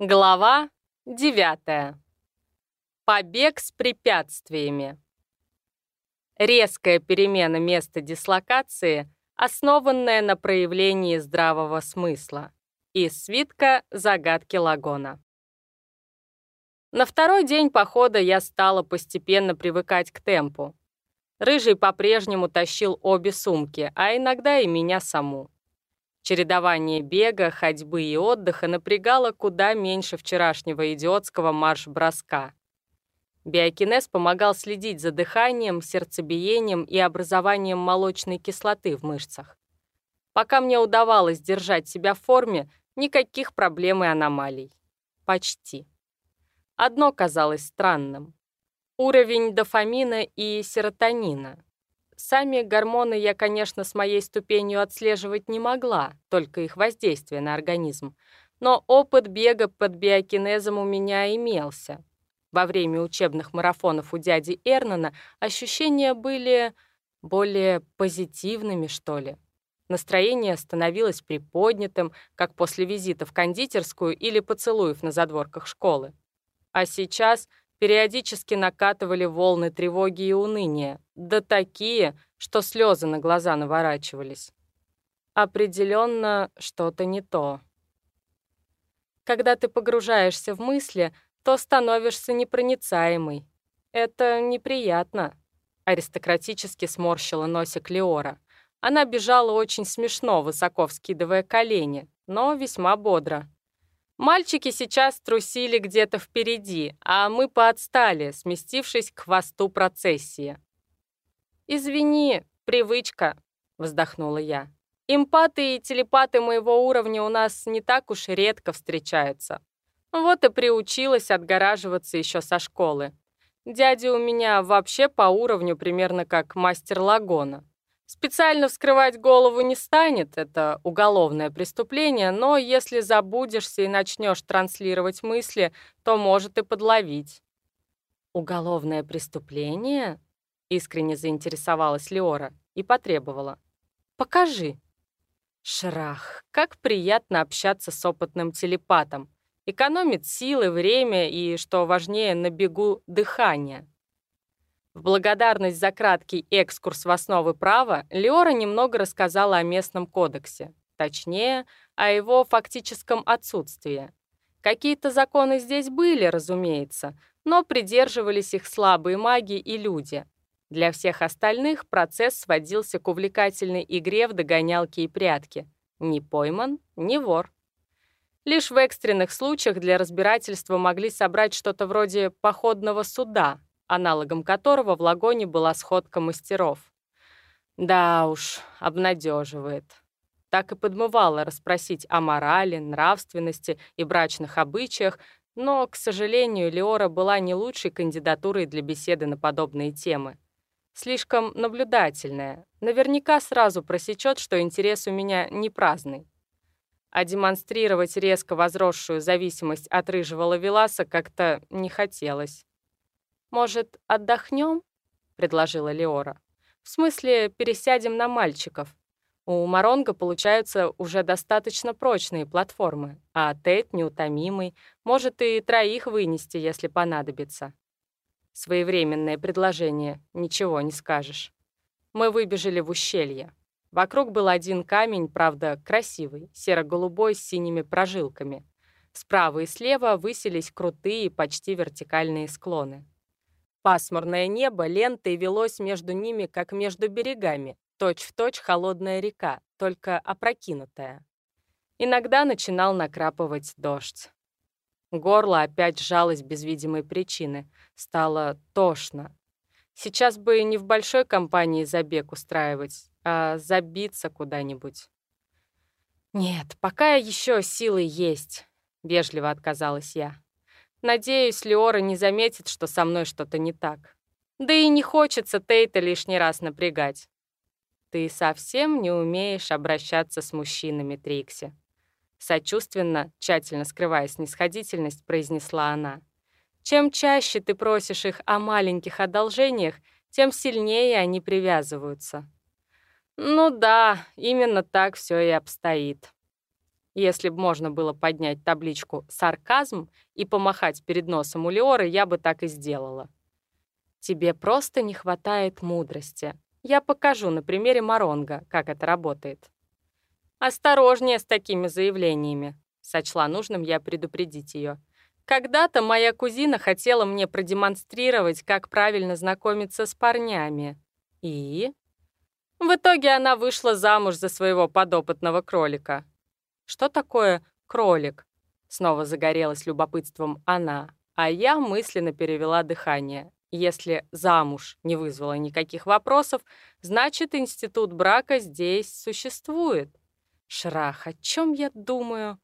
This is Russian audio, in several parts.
Глава 9. Побег с препятствиями. Резкая перемена места дислокации, основанная на проявлении здравого смысла. Из свитка «Загадки Лагона». На второй день похода я стала постепенно привыкать к темпу. Рыжий по-прежнему тащил обе сумки, а иногда и меня саму. Чередование бега, ходьбы и отдыха напрягало куда меньше вчерашнего идиотского марш-броска. Биокинез помогал следить за дыханием, сердцебиением и образованием молочной кислоты в мышцах. Пока мне удавалось держать себя в форме, никаких проблем и аномалий. Почти. Одно казалось странным. Уровень дофамина и серотонина. Сами гормоны я, конечно, с моей ступенью отслеживать не могла, только их воздействие на организм. Но опыт бега под биокинезом у меня имелся. Во время учебных марафонов у дяди Эрнана ощущения были более позитивными, что ли. Настроение становилось приподнятым, как после визита в кондитерскую или поцелуев на задворках школы. А сейчас периодически накатывали волны тревоги и уныния, да такие, что слезы на глаза наворачивались. Определенно что-то не то. Когда ты погружаешься в мысли, то становишься непроницаемой. Это неприятно. Аристократически сморщила носик Леора. Она бежала очень смешно, высоко вскидывая колени, но весьма бодро. Мальчики сейчас трусили где-то впереди, а мы поотстали, сместившись к хвосту процессии. «Извини, привычка», — вздохнула я. «Эмпаты и телепаты моего уровня у нас не так уж редко встречаются. Вот и приучилась отгораживаться еще со школы. Дядя у меня вообще по уровню примерно как мастер лагона. Специально вскрывать голову не станет, это уголовное преступление, но если забудешься и начнешь транслировать мысли, то может и подловить. «Уголовное преступление?» — искренне заинтересовалась Леора и потребовала. «Покажи». Шрах, как приятно общаться с опытным телепатом. Экономит силы, время и, что важнее, на бегу дыхание. В благодарность за краткий экскурс в основы права Леора немного рассказала о местном кодексе, точнее, о его фактическом отсутствии. Какие-то законы здесь были, разумеется, но придерживались их слабые маги и люди. Для всех остальных процесс сводился к увлекательной игре в догонялки и прятки. Не пойман, не вор. Лишь в экстренных случаях для разбирательства могли собрать что-то вроде походного суда, аналогом которого в Лагоне была сходка мастеров. Да уж, обнадеживает. Так и подмывало расспросить о морали, нравственности и брачных обычаях, но, к сожалению, Леора была не лучшей кандидатурой для беседы на подобные темы. Слишком наблюдательная, наверняка сразу просечет, что интерес у меня не праздный. А демонстрировать резко возросшую зависимость от рыжего лавеласа как-то не хотелось. «Может, отдохнем?» — предложила Леора. «В смысле, пересядем на мальчиков. У Маронга получаются уже достаточно прочные платформы, а Тейт неутомимый, может и троих вынести, если понадобится». Своевременное предложение, ничего не скажешь. Мы выбежали в ущелье. Вокруг был один камень, правда, красивый, серо-голубой с синими прожилками. Справа и слева высились крутые, почти вертикальные склоны. Пасмурное небо лентой велось между ними, как между берегами, точь-в-точь точь холодная река, только опрокинутая. Иногда начинал накрапывать дождь. Горло опять сжалось без видимой причины. Стало тошно. Сейчас бы не в большой компании забег устраивать, а забиться куда-нибудь. «Нет, пока еще силы есть», — вежливо отказалась я. Надеюсь, Леора не заметит, что со мной что-то не так. Да и не хочется Тейта лишний раз напрягать. Ты совсем не умеешь обращаться с мужчинами, Трикси. Сочувственно, тщательно скрывая снисходительность, произнесла она. Чем чаще ты просишь их о маленьких одолжениях, тем сильнее они привязываются. Ну да, именно так все и обстоит. Если бы можно было поднять табличку «Сарказм» и помахать перед носом у Леоры, я бы так и сделала. Тебе просто не хватает мудрости. Я покажу на примере Маронга, как это работает. Осторожнее с такими заявлениями. Сочла нужным я предупредить ее. Когда-то моя кузина хотела мне продемонстрировать, как правильно знакомиться с парнями. И? В итоге она вышла замуж за своего подопытного кролика. Что такое кролик? Снова загорелась любопытством она, а я мысленно перевела дыхание. Если замуж не вызвало никаких вопросов, значит, институт брака здесь существует. Шрах, о чем я думаю?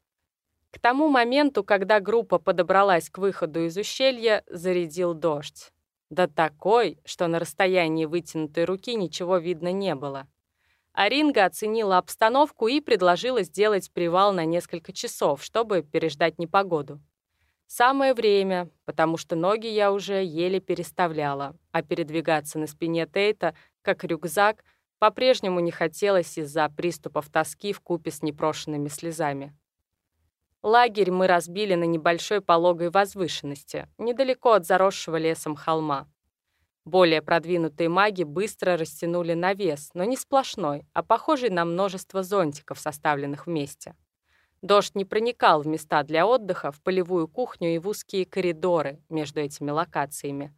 К тому моменту, когда группа подобралась к выходу из ущелья, зарядил дождь. Да такой, что на расстоянии вытянутой руки ничего видно не было. Аринга оценила обстановку и предложила сделать привал на несколько часов, чтобы переждать непогоду. Самое время, потому что ноги я уже еле переставляла, а передвигаться на спине Тейта, как рюкзак, по-прежнему не хотелось из-за приступов тоски в купе с непрошенными слезами. Лагерь мы разбили на небольшой пологой возвышенности, недалеко от заросшего лесом холма. Более продвинутые маги быстро растянули навес, но не сплошной, а похожий на множество зонтиков, составленных вместе. Дождь не проникал в места для отдыха, в полевую кухню и в узкие коридоры между этими локациями.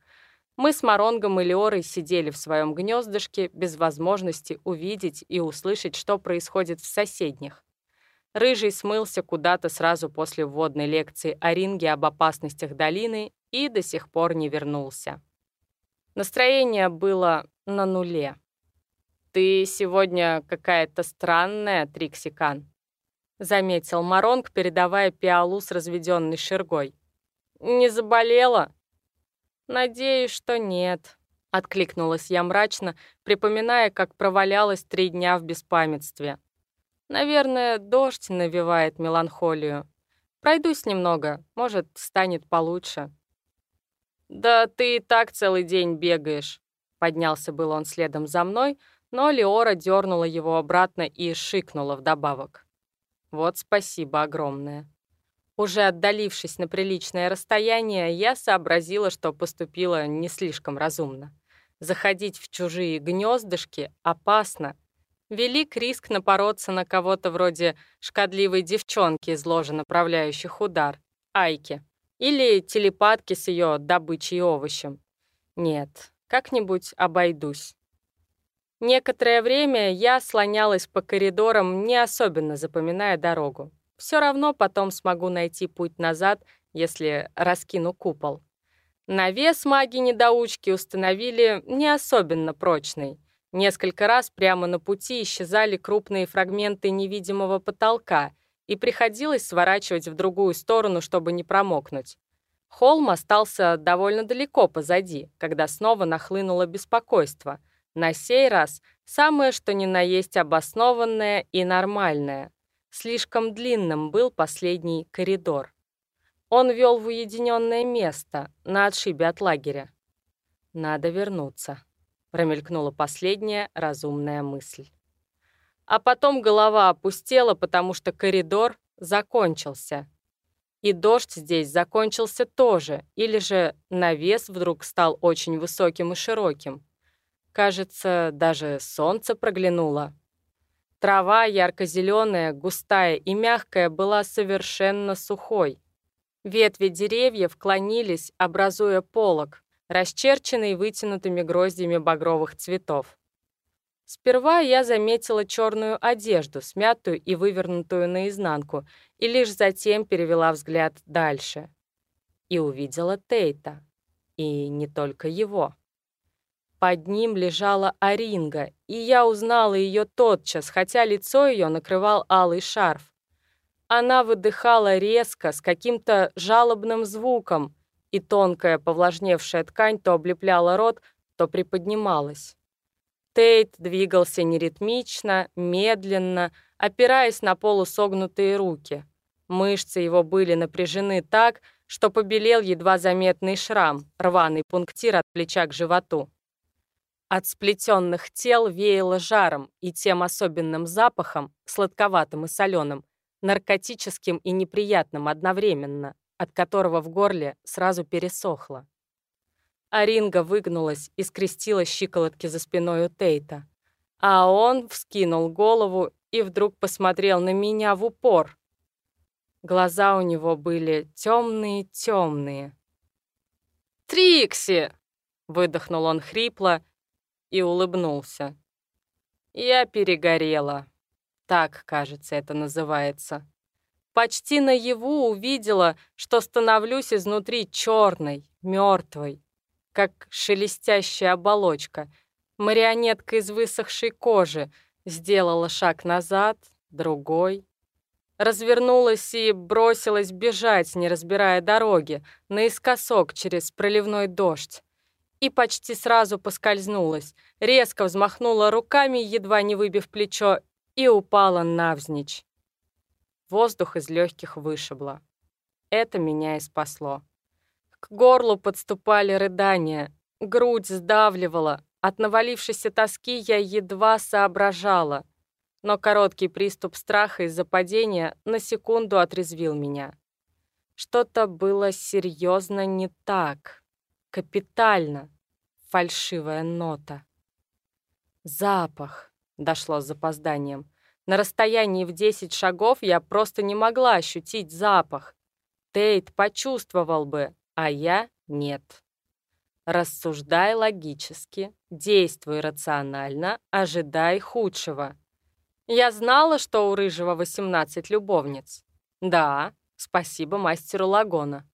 Мы с Маронгом и Леорой сидели в своем гнездышке без возможности увидеть и услышать, что происходит в соседних. Рыжий смылся куда-то сразу после вводной лекции о ринге об опасностях долины и до сих пор не вернулся. Настроение было на нуле. «Ты сегодня какая-то странная, Триксикан», — заметил Маронг, передавая пиалу с разведенной шергой. «Не заболела?» «Надеюсь, что нет», — откликнулась я мрачно, припоминая, как провалялась три дня в беспамятстве. «Наверное, дождь навевает меланхолию. Пройдусь немного, может, станет получше». «Да ты и так целый день бегаешь», — поднялся был он следом за мной, но Леора дернула его обратно и шикнула вдобавок. «Вот спасибо огромное». Уже отдалившись на приличное расстояние, я сообразила, что поступила не слишком разумно. Заходить в чужие гнездышки опасно. Велик риск напороться на кого-то вроде шкодливой девчонки из ложи направляющих удар, Айки. Или телепатки с ее добычей овощем. Нет, как-нибудь обойдусь. Некоторое время я слонялась по коридорам, не особенно запоминая дорогу. Все равно потом смогу найти путь назад, если раскину купол. Навес маги-недоучки установили не особенно прочный. Несколько раз прямо на пути исчезали крупные фрагменты невидимого потолка — и приходилось сворачивать в другую сторону, чтобы не промокнуть. Холм остался довольно далеко позади, когда снова нахлынуло беспокойство. На сей раз самое что ни на есть обоснованное и нормальное. Слишком длинным был последний коридор. Он вел в уединенное место, на отшибе от лагеря. «Надо вернуться», — промелькнула последняя разумная мысль. А потом голова опустела, потому что коридор закончился. И дождь здесь закончился тоже, или же навес вдруг стал очень высоким и широким. Кажется, даже солнце проглянуло. Трава ярко-зеленая, густая и мягкая была совершенно сухой. Ветви деревьев клонились, образуя полог, расчерченный вытянутыми гроздями багровых цветов. Сперва я заметила черную одежду, смятую и вывернутую наизнанку, и лишь затем перевела взгляд дальше. И увидела Тейта. И не только его. Под ним лежала Аринга, и я узнала ее тотчас, хотя лицо ее накрывал алый шарф. Она выдыхала резко, с каким-то жалобным звуком, и тонкая повлажневшая ткань то облепляла рот, то приподнималась. Тейт двигался неритмично, медленно, опираясь на полусогнутые руки. Мышцы его были напряжены так, что побелел едва заметный шрам, рваный пунктир от плеча к животу. От сплетенных тел веяло жаром и тем особенным запахом, сладковатым и соленым, наркотическим и неприятным одновременно, от которого в горле сразу пересохло. Аринга выгнулась и скрестила щиколотки за спиной у Тейта, а он вскинул голову и вдруг посмотрел на меня в упор. Глаза у него были темные-темные. «Трикси!» — выдохнул он хрипло и улыбнулся. «Я перегорела. Так, кажется, это называется. Почти наяву увидела, что становлюсь изнутри черной, мертвой, как шелестящая оболочка, марионетка из высохшей кожи, сделала шаг назад, другой, развернулась и бросилась бежать, не разбирая дороги, наискосок через проливной дождь. И почти сразу поскользнулась, резко взмахнула руками, едва не выбив плечо, и упала навзничь. Воздух из легких вышибло. Это меня и спасло. К горлу подступали рыдания, грудь сдавливала, от навалившейся тоски я едва соображала — но короткий приступ страха из-за падения на секунду отрезвил меня. Что-то было серьезно не так. Капитально. Фальшивая нота. Запах. Дошло с запозданием. На расстоянии в 10 шагов я просто не могла ощутить запах. Тейт почувствовал бы, а я нет. Рассуждай логически, действуй рационально, ожидай худшего. Я знала, что у Рыжего 18 любовниц. Да, спасибо мастеру Лагона.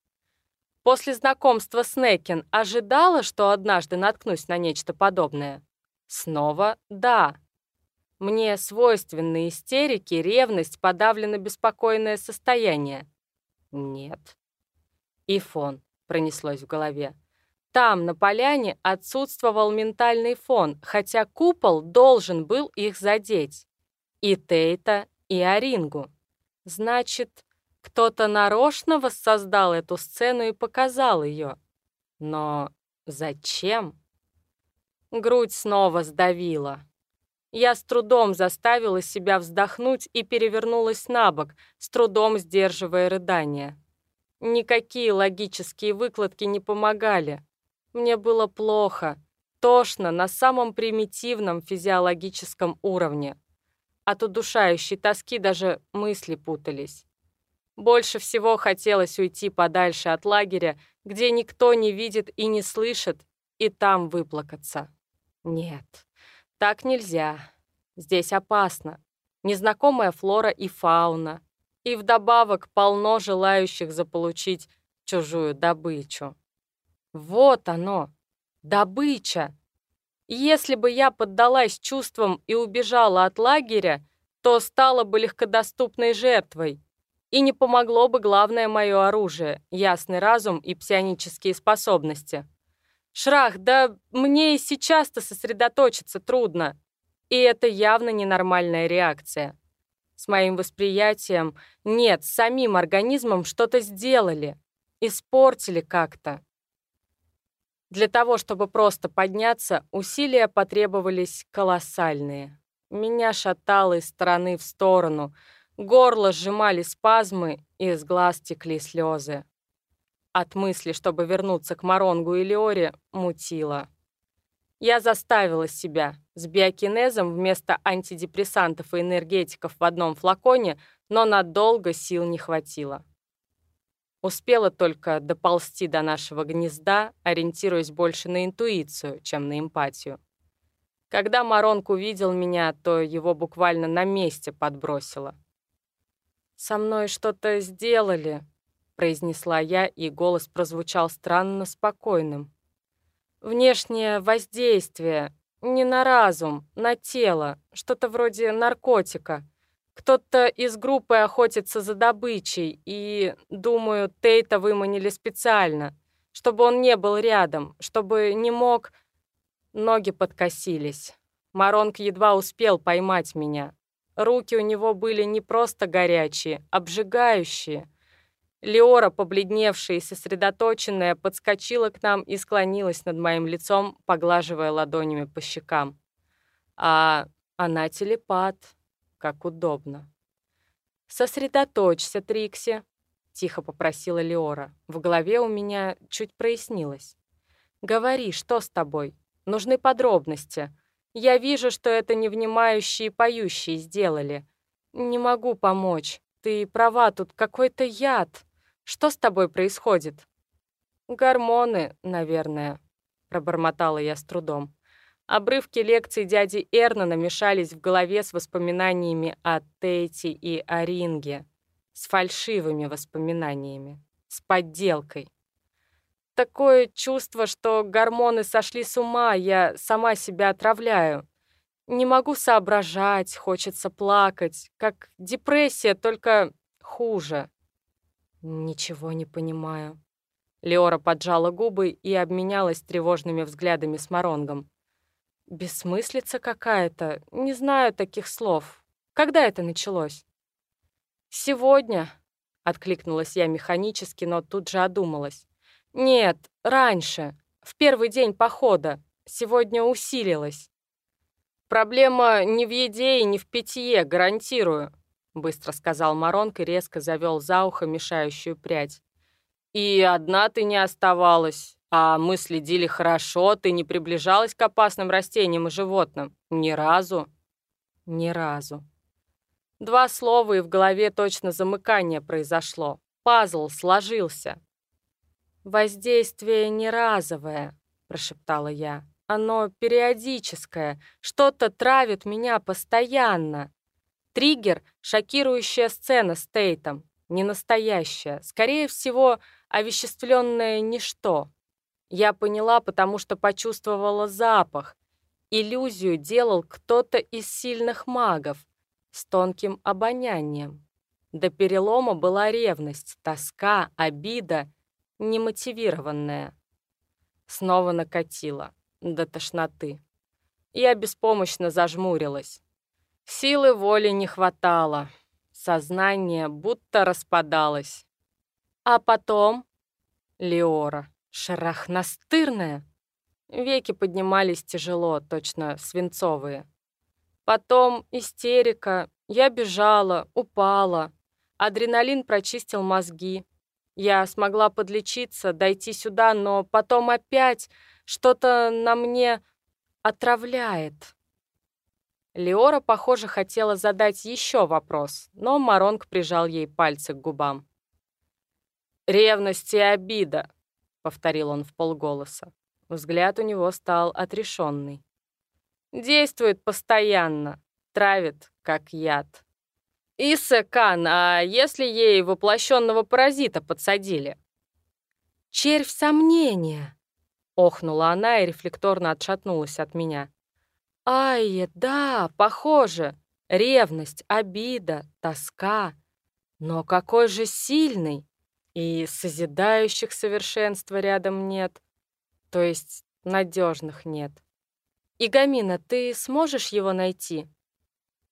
После знакомства с Некин ожидала, что однажды наткнусь на нечто подобное. Снова да. Мне свойственны истерики, ревность, подавлено беспокойное состояние. Нет. И фон пронеслось в голове. Там, на поляне, отсутствовал ментальный фон, хотя купол должен был их задеть. И Тейта, и Арингу. Значит, кто-то нарочно воссоздал эту сцену и показал ее. Но зачем? Грудь снова сдавила. Я с трудом заставила себя вздохнуть и перевернулась на бок, с трудом сдерживая рыдания. Никакие логические выкладки не помогали. Мне было плохо, тошно на самом примитивном физиологическом уровне. От удушающей тоски даже мысли путались. Больше всего хотелось уйти подальше от лагеря, где никто не видит и не слышит, и там выплакаться. Нет, так нельзя. Здесь опасно. Незнакомая флора и фауна. И вдобавок полно желающих заполучить чужую добычу. Вот оно, добыча. Если бы я поддалась чувствам и убежала от лагеря, то стала бы легкодоступной жертвой. И не помогло бы главное мое оружие — ясный разум и псионические способности. Шрах, да мне и сейчас-то сосредоточиться трудно. И это явно ненормальная реакция. С моим восприятием, нет, с самим организмом что-то сделали. Испортили как-то. Для того, чтобы просто подняться, усилия потребовались колоссальные. Меня шатало из стороны в сторону, горло сжимали спазмы, и из глаз текли слезы. От мысли, чтобы вернуться к Маронгу и Леоре, мутило. Я заставила себя с биокинезом вместо антидепрессантов и энергетиков в одном флаконе, но надолго сил не хватило. Успела только доползти до нашего гнезда, ориентируясь больше на интуицию, чем на эмпатию. Когда Маронк увидел меня, то его буквально на месте подбросило. «Со мной что-то сделали», — произнесла я, и голос прозвучал странно спокойным. «Внешнее воздействие, не на разум, на тело, что-то вроде наркотика. Кто-то из группы охотится за добычей, и, думаю, Тейта выманили специально, чтобы он не был рядом, чтобы не мог... Ноги подкосились. Маронг едва успел поймать меня. Руки у него были не просто горячие, обжигающие. Леора, побледневшая и сосредоточенная, подскочила к нам и склонилась над моим лицом, поглаживая ладонями по щекам. А она телепат, как удобно. «Сосредоточься, Трикси», — тихо попросила Леора. В голове у меня чуть прояснилось. «Говори, что с тобой? Нужны подробности. Я вижу, что это невнимающие поющие сделали. Не могу помочь. Ты права, тут какой-то яд. Что с тобой происходит?» «Гормоны, наверное», — пробормотала я с трудом. Обрывки лекций дяди Эрна намешались в голове с воспоминаниями о Тейте и о Ринге. С фальшивыми воспоминаниями. С подделкой. Такое чувство, что гормоны сошли с ума, я сама себя отравляю. Не могу соображать, хочется плакать. Как депрессия, только хуже. Ничего не понимаю. Леора поджала губы и обменялась тревожными взглядами с Моронгом. Бессмыслица какая-то. Не знаю таких слов. Когда это началось? Сегодня, откликнулась я механически, но тут же одумалась. Нет, раньше, в первый день похода. Сегодня усилилась. Проблема не в еде и не в питье, гарантирую, быстро сказал Маронк и резко завел за ухо мешающую прядь. И одна ты не оставалась. А мы следили хорошо, ты не приближалась к опасным растениям и животным. Ни разу. Ни разу. Два слова, и в голове точно замыкание произошло. Пазл сложился. «Воздействие не разовое», — прошептала я. «Оно периодическое. Что-то травит меня постоянно. Триггер — шокирующая сцена с Тейтом. Не настоящая. Скорее всего, овеществленное ничто. Я поняла, потому что почувствовала запах. Иллюзию делал кто-то из сильных магов с тонким обонянием. До перелома была ревность, тоска, обида, немотивированная. Снова накатила, до тошноты. Я беспомощно зажмурилась. Силы воли не хватало. Сознание будто распадалось. А потом... Леора. Шарах. Веки поднимались тяжело, точно свинцовые. Потом истерика. Я бежала, упала. Адреналин прочистил мозги. Я смогла подлечиться, дойти сюда, но потом опять что-то на мне отравляет. Леора, похоже, хотела задать еще вопрос, но Маронг прижал ей пальцы к губам. «Ревность и обида повторил он в полголоса. Взгляд у него стал отрешенный. Действует постоянно, травит, как яд. Иса Кан, а если ей воплощенного паразита подсадили? Червь сомнения, охнула она и рефлекторно отшатнулась от меня. Ай, да, похоже. Ревность, обида, тоска. Но какой же сильный! И созидающих совершенства рядом нет. То есть надежных нет. Игамина, ты сможешь его найти?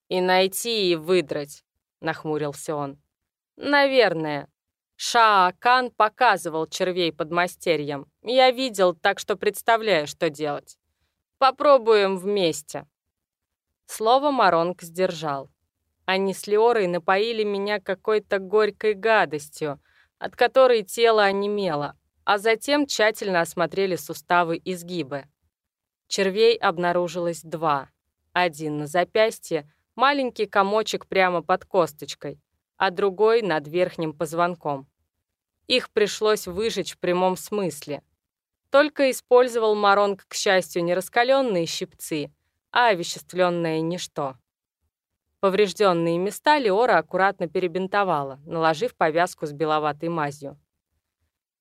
И найти, и выдрать, нахмурился он. Наверное. Шаакан показывал червей под мастерьем. Я видел, так что представляю, что делать. Попробуем вместе. Слово Маронг сдержал. Они с Леорой напоили меня какой-то горькой гадостью — от которой тело онемело, а затем тщательно осмотрели суставы и сгибы. Червей обнаружилось два. Один на запястье, маленький комочек прямо под косточкой, а другой над верхним позвонком. Их пришлось выжечь в прямом смысле. Только использовал Маронг, к счастью, не раскаленные щипцы, а овеществленное ничто. Поврежденные места Леора аккуратно перебинтовала, наложив повязку с беловатой мазью.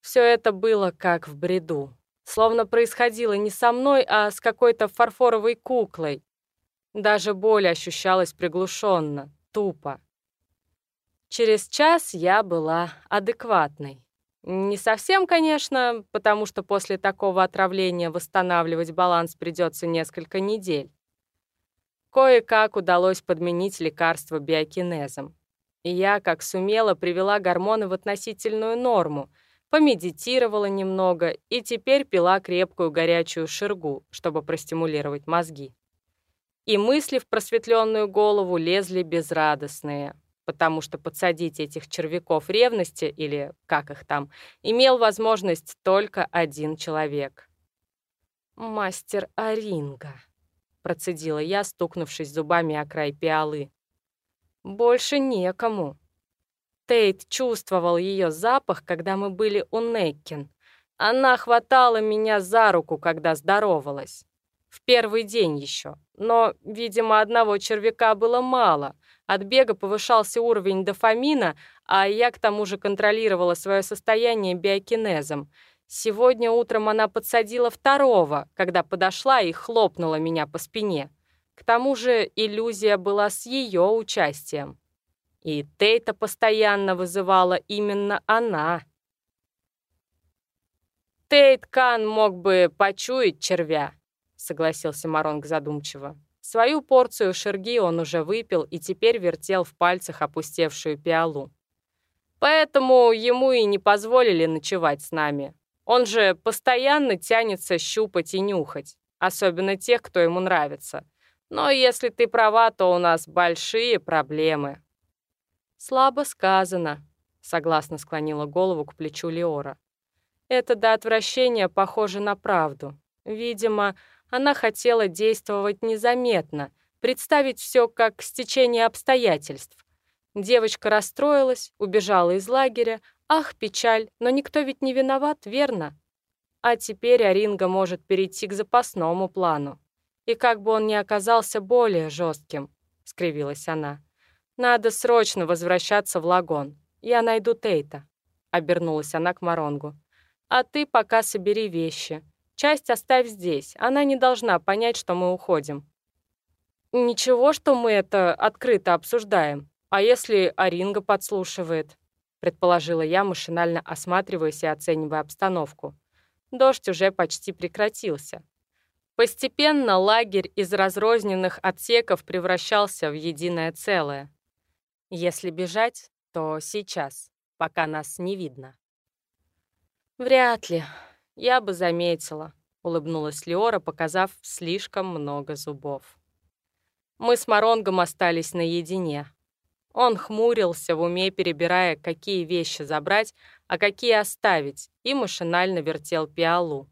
Все это было как в бреду. Словно происходило не со мной, а с какой-то фарфоровой куклой. Даже боль ощущалась приглушенно, тупо. Через час я была адекватной. Не совсем, конечно, потому что после такого отравления восстанавливать баланс придется несколько недель. Кое-как удалось подменить лекарство биокинезом. И я, как сумела, привела гормоны в относительную норму, помедитировала немного и теперь пила крепкую горячую ширгу, чтобы простимулировать мозги. И мысли в просветленную голову лезли безрадостные, потому что подсадить этих червяков ревности, или как их там, имел возможность только один человек. «Мастер Аринга», — процедила я, стукнувшись зубами о край пиалы. «Больше некому». Тейт чувствовал ее запах, когда мы были у Неккин. Она хватала меня за руку, когда здоровалась. В первый день еще. Но, видимо, одного червяка было мало. От бега повышался уровень дофамина, а я к тому же контролировала свое состояние биокинезом. Сегодня утром она подсадила второго, когда подошла и хлопнула меня по спине. К тому же иллюзия была с ее участием. И Тейта постоянно вызывала именно она. Тейт Кан мог бы почуять червя, согласился Маронг задумчиво. Свою порцию шерги он уже выпил и теперь вертел в пальцах опустевшую пиалу. Поэтому ему и не позволили ночевать с нами. Он же постоянно тянется щупать и нюхать, особенно тех, кто ему нравится. Но если ты права, то у нас большие проблемы. Слабо сказано, согласно склонила голову к плечу Леора. Это до отвращения похоже на правду. Видимо, она хотела действовать незаметно, представить все как стечение обстоятельств. Девочка расстроилась, убежала из лагеря. Ах, печаль, но никто ведь не виноват, верно? А теперь Аринга может перейти к запасному плану. И как бы он ни оказался более жестким, скривилась она. Надо срочно возвращаться в лагон. Я найду Тейта, обернулась она к Маронгу. А ты пока собери вещи. Часть оставь здесь, она не должна понять, что мы уходим. Ничего, что мы это открыто обсуждаем. А если Аринга подслушивает? Предположила я, машинально осматриваясь и оценивая обстановку. Дождь уже почти прекратился. Постепенно лагерь из разрозненных отсеков превращался в единое целое. Если бежать, то сейчас, пока нас не видно. Вряд ли, «Я бы заметила», — улыбнулась Леора, показав слишком много зубов. Мы с Маронгом остались наедине. Он хмурился в уме, перебирая, какие вещи забрать, а какие оставить, и машинально вертел пиалу.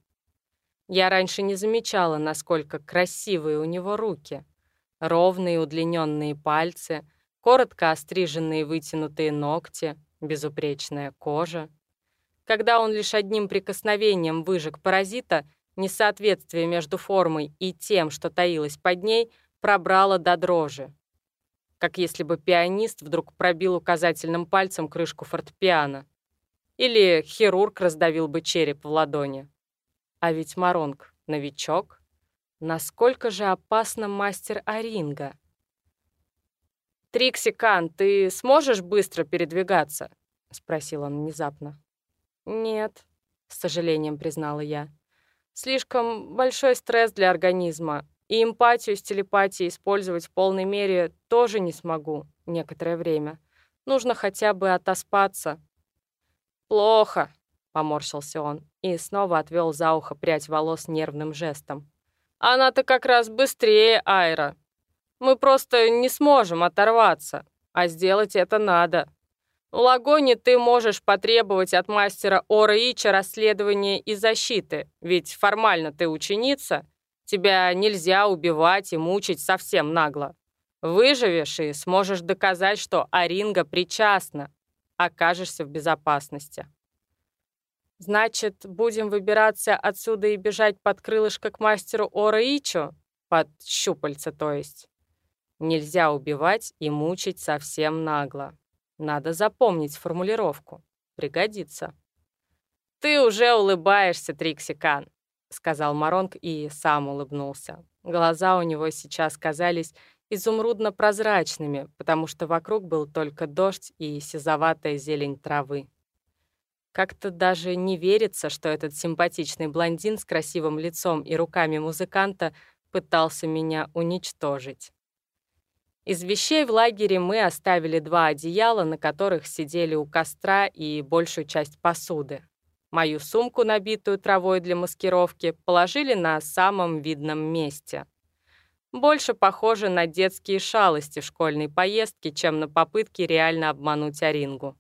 Я раньше не замечала, насколько красивые у него руки. Ровные удлиненные пальцы, коротко остриженные вытянутые ногти, безупречная кожа когда он лишь одним прикосновением выжег паразита, несоответствие между формой и тем, что таилось под ней, пробрало до дрожи. Как если бы пианист вдруг пробил указательным пальцем крышку фортепиано. Или хирург раздавил бы череп в ладони. А ведь Маронг — новичок. Насколько же опасно мастер Оринга? «Триксикан, ты сможешь быстро передвигаться?» — спросил он внезапно. «Нет», — с сожалением признала я. «Слишком большой стресс для организма, и эмпатию с телепатией использовать в полной мере тоже не смогу некоторое время. Нужно хотя бы отоспаться». «Плохо», — поморщился он и снова отвел за ухо прядь волос нервным жестом. «Она-то как раз быстрее Айра. Мы просто не сможем оторваться, а сделать это надо». Лагоне ты можешь потребовать от мастера Ора Ича расследования и защиты, ведь формально ты ученица, тебя нельзя убивать и мучить совсем нагло. Выживешь и сможешь доказать, что Аринга причастна, окажешься в безопасности. Значит, будем выбираться отсюда и бежать под крылышко к мастеру Ора Ичу? Под щупальца, то есть. Нельзя убивать и мучить совсем нагло. Надо запомнить формулировку. Пригодится. «Ты уже улыбаешься, Триксикан», — сказал Маронг и сам улыбнулся. Глаза у него сейчас казались изумрудно-прозрачными, потому что вокруг был только дождь и сизоватая зелень травы. Как-то даже не верится, что этот симпатичный блондин с красивым лицом и руками музыканта пытался меня уничтожить. Из вещей в лагере мы оставили два одеяла, на которых сидели у костра и большую часть посуды. Мою сумку, набитую травой для маскировки, положили на самом видном месте. больше похоже на детские шалости в школьной поездке, чем на попытки реально обмануть Арингу.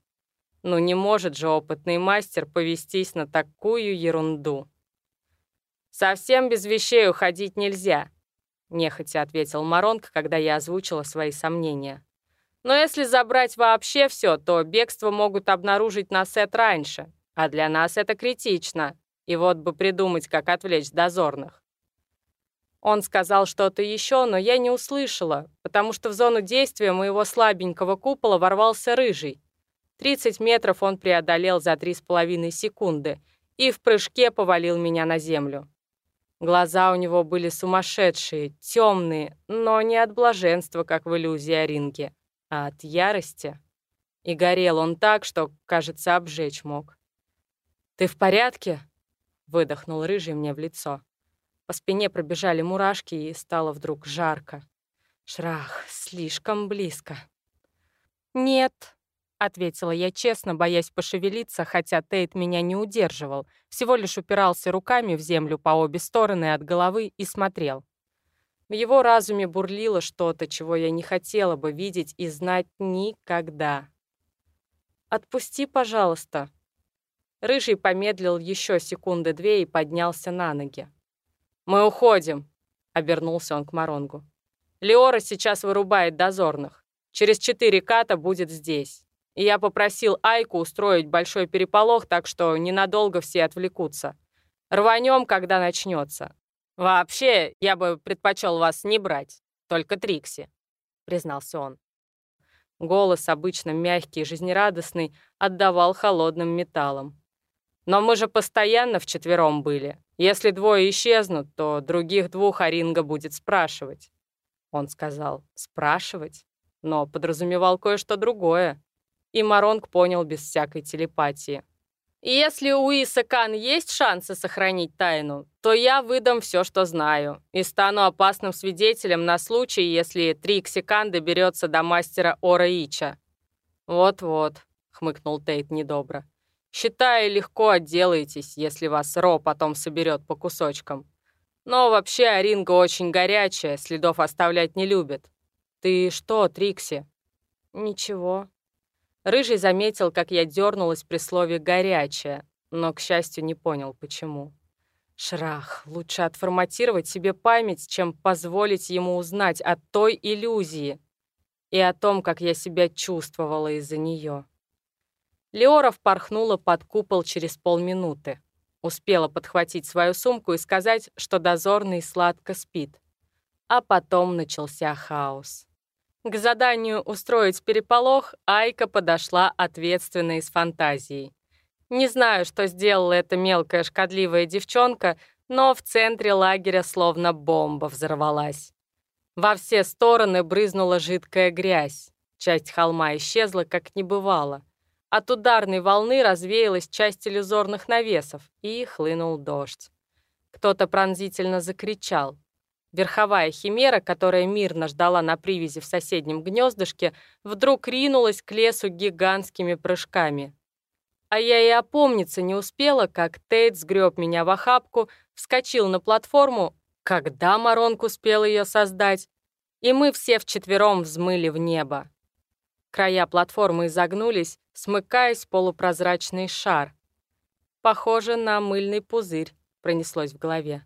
Ну не может же опытный мастер повестись на такую ерунду. «Совсем без вещей уходить нельзя», — нехотя ответил Маронг, когда я озвучила свои сомнения. «Но если забрать вообще все, то бегство могут обнаружить на сет раньше, а для нас это критично, и вот бы придумать, как отвлечь дозорных». Он сказал что-то еще, но я не услышала, потому что в зону действия моего слабенького купола ворвался рыжий. 30 метров он преодолел за 3,5 секунды и в прыжке повалил меня на землю. Глаза у него были сумасшедшие, темные, но не от блаженства, как в иллюзии Оринки, а от ярости. И горел он так, что, кажется, обжечь мог. «Ты в порядке?» — выдохнул рыжий мне в лицо. По спине пробежали мурашки, и стало вдруг жарко. Шрах, слишком близко. «Нет», ответила я честно, боясь пошевелиться, хотя Тейт меня не удерживал, всего лишь упирался руками в землю по обе стороны от головы и смотрел. В его разуме бурлило что-то, чего я не хотела бы видеть и знать никогда. «Отпусти, пожалуйста». Рыжий помедлил еще секунды две и поднялся на ноги. «Мы уходим», — обернулся он к Маронгу. «Леора сейчас вырубает дозорных. Через четыре ката будет здесь я попросил Айку устроить большой переполох, так что ненадолго все отвлекутся. Рванем, когда начнется. Вообще, я бы предпочел вас не брать, только Трикси, признался он. Голос, обычно мягкий и жизнерадостный, отдавал холодным металлом. Но мы же постоянно вчетвером были. Если двое исчезнут, то других двух Аринга будет спрашивать. Он сказал «спрашивать», но подразумевал кое-что другое. И Маронг понял без всякой телепатии. «Если у Иса Кан есть шансы сохранить тайну, то я выдам все, что знаю, и стану опасным свидетелем на случай, если Трикси Кан доберется до мастера Ора Ича». «Вот-вот», — хмыкнул Тейт недобро. «Считаю, легко отделаетесь, если вас Ро потом соберет по кусочкам. Но вообще Аринга очень горячая, следов оставлять не любит. Ты что, Трикси?» «Ничего», Рыжий заметил, как я дернулась при слове «горячая», но, к счастью, не понял, почему. Шрах, лучше отформатировать себе память, чем позволить ему узнать о той иллюзии и о том, как я себя чувствовала из-за нее. Леора впорхнула под купол через полминуты. Успела подхватить свою сумку и сказать, что дозорный сладко спит. А потом начался хаос. К заданию устроить переполох Айка подошла ответственно и с фантазией. Не знаю, что сделала эта мелкая шкодливая девчонка, но в центре лагеря словно бомба взорвалась. Во все стороны брызнула жидкая грязь. Часть холма исчезла, как не бывало. От ударной волны развеялась часть иллюзорных навесов, и хлынул дождь. Кто-то пронзительно закричал. Верховая химера, которая мирно ждала на привязи в соседнем гнездышке, вдруг ринулась к лесу гигантскими прыжками. А я и опомниться не успела, как Тейт сгреб меня в охапку, вскочил на платформу, когда Маронг успел ее создать, и мы все вчетвером взмыли в небо. Края платформы изогнулись, смыкаясь в полупрозрачный шар. Похоже на мыльный пузырь, пронеслось в голове.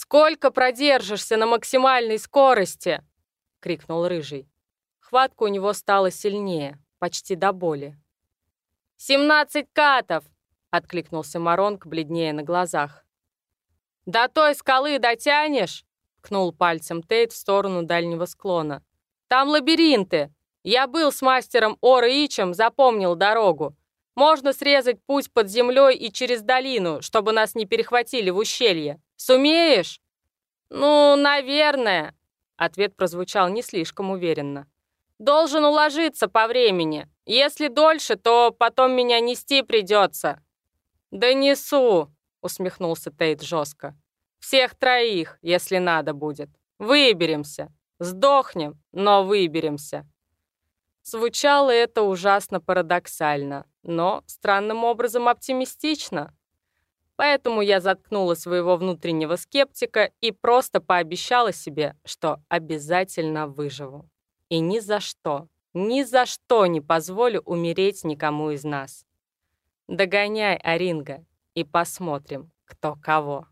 «Сколько продержишься на максимальной скорости?» — крикнул Рыжий. Хватка у него стала сильнее, почти до боли. «Семнадцать катов!» — откликнулся Маронг, бледнее на глазах. «До той скалы дотянешь?» — ткнул пальцем Тейт в сторону дальнего склона. «Там лабиринты. Я был с мастером Ора Ичем, запомнил дорогу. Можно срезать путь под землей и через долину, чтобы нас не перехватили в ущелье. Сумеешь?» «Ну, наверное», — ответ прозвучал не слишком уверенно. «Должен уложиться по времени. Если дольше, то потом меня нести придется». «Да несу», — усмехнулся Тейт жестко. «Всех троих, если надо будет. Выберемся. Сдохнем, но выберемся». Звучало это ужасно парадоксально, но странным образом оптимистично. Поэтому я заткнула своего внутреннего скептика и просто пообещала себе, что обязательно выживу. И ни за что, ни за что не позволю умереть никому из нас. Догоняй, Аринга, и посмотрим, кто кого.